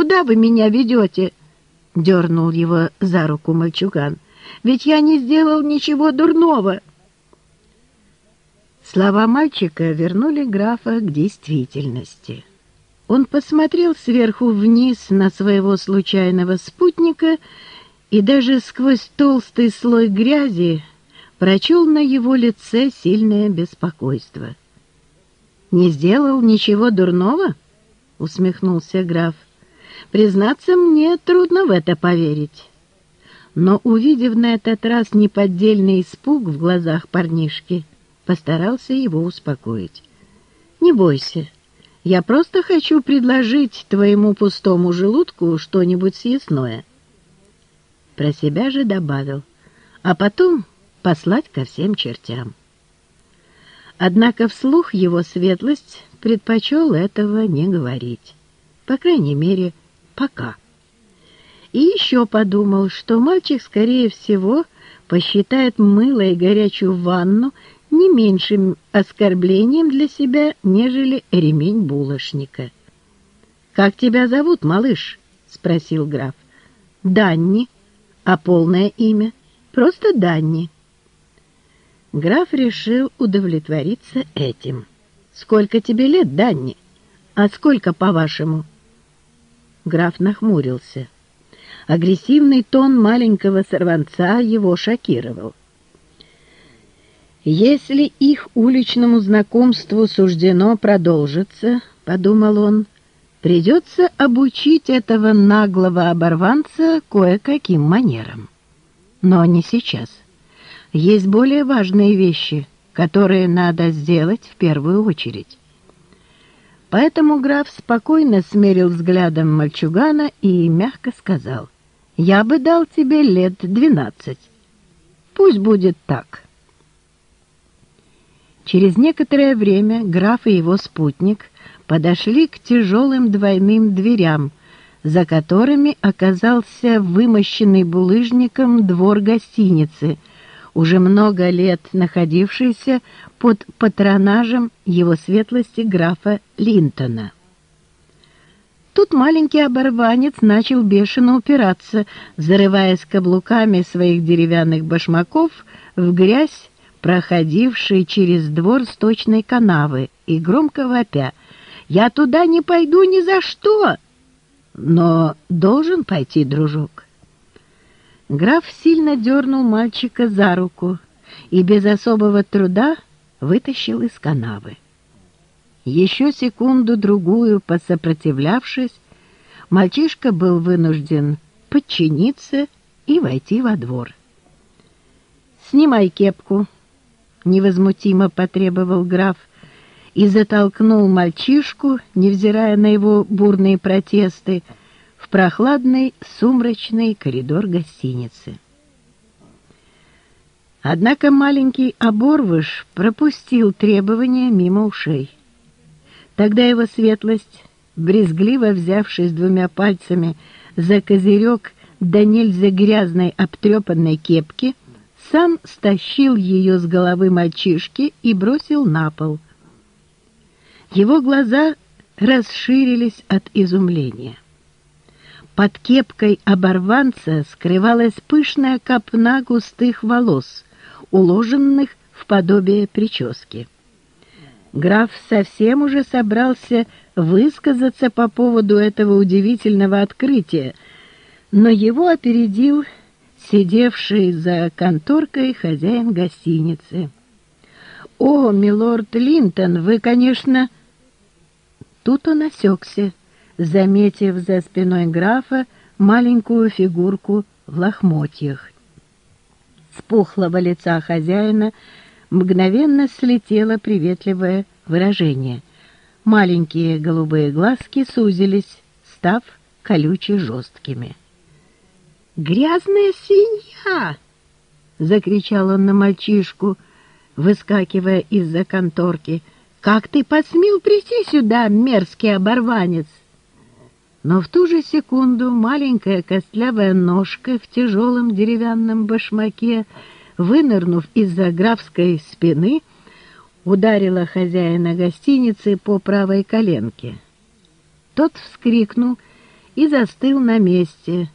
Куда вы меня ведете?» — дернул его за руку мальчуган. «Ведь я не сделал ничего дурного!» Слова мальчика вернули графа к действительности. Он посмотрел сверху вниз на своего случайного спутника и даже сквозь толстый слой грязи прочел на его лице сильное беспокойство. «Не сделал ничего дурного?» — усмехнулся граф. «Признаться, мне трудно в это поверить». Но, увидев на этот раз неподдельный испуг в глазах парнишки, постарался его успокоить. «Не бойся, я просто хочу предложить твоему пустому желудку что-нибудь съестное». Про себя же добавил, а потом послать ко всем чертям. Однако вслух его светлость предпочел этого не говорить. По крайней мере, пока. И еще подумал, что мальчик, скорее всего, посчитает мыло и горячую ванну не меньшим оскорблением для себя, нежели ремень булочника. «Как тебя зовут, малыш?» — спросил граф. «Данни. А полное имя?» «Просто Данни». Граф решил удовлетвориться этим. «Сколько тебе лет, Данни? А сколько, по-вашему?» Граф нахмурился. Агрессивный тон маленького сорванца его шокировал. «Если их уличному знакомству суждено продолжиться, — подумал он, — придется обучить этого наглого оборванца кое-каким манерам. Но не сейчас. Есть более важные вещи, которые надо сделать в первую очередь. Поэтому граф спокойно смерил взглядом мальчугана и мягко сказал, «Я бы дал тебе лет двенадцать. Пусть будет так». Через некоторое время граф и его спутник подошли к тяжелым двойным дверям, за которыми оказался вымощенный булыжником двор гостиницы — уже много лет находившийся под патронажем его светлости графа Линтона. Тут маленький оборванец начал бешено упираться, зарываясь каблуками своих деревянных башмаков в грязь, проходившей через двор сточной канавы, и громко вопя «Я туда не пойду ни за что!» «Но должен пойти, дружок». Граф сильно дернул мальчика за руку и без особого труда вытащил из канавы. Еще секунду-другую посопротивлявшись, мальчишка был вынужден подчиниться и войти во двор. «Снимай кепку», — невозмутимо потребовал граф, и затолкнул мальчишку, невзирая на его бурные протесты, — прохладный сумрачный коридор гостиницы. Однако маленький оборвыш пропустил требования мимо ушей. Тогда его светлость, брезгливо взявшись двумя пальцами за козырек да нельзя грязной обтрепанной кепки, сам стащил ее с головы мальчишки и бросил на пол. Его глаза расширились от изумления. Под кепкой оборванца скрывалась пышная копна густых волос, уложенных в подобие прически. Граф совсем уже собрался высказаться по поводу этого удивительного открытия, но его опередил сидевший за конторкой хозяин гостиницы. «О, милорд Линтон, вы, конечно...» Тут он осекся заметив за спиной графа маленькую фигурку в лохмотьях. С пухлого лица хозяина мгновенно слетело приветливое выражение. Маленькие голубые глазки сузились, став колюче жесткими. «Грязная свинья!» — закричал он на мальчишку, выскакивая из-за конторки. «Как ты посмел прийти сюда, мерзкий оборванец?» Но в ту же секунду маленькая костлявая ножка в тяжелом деревянном башмаке, вынырнув из-за графской спины, ударила хозяина гостиницы по правой коленке. Тот вскрикнул и застыл на месте,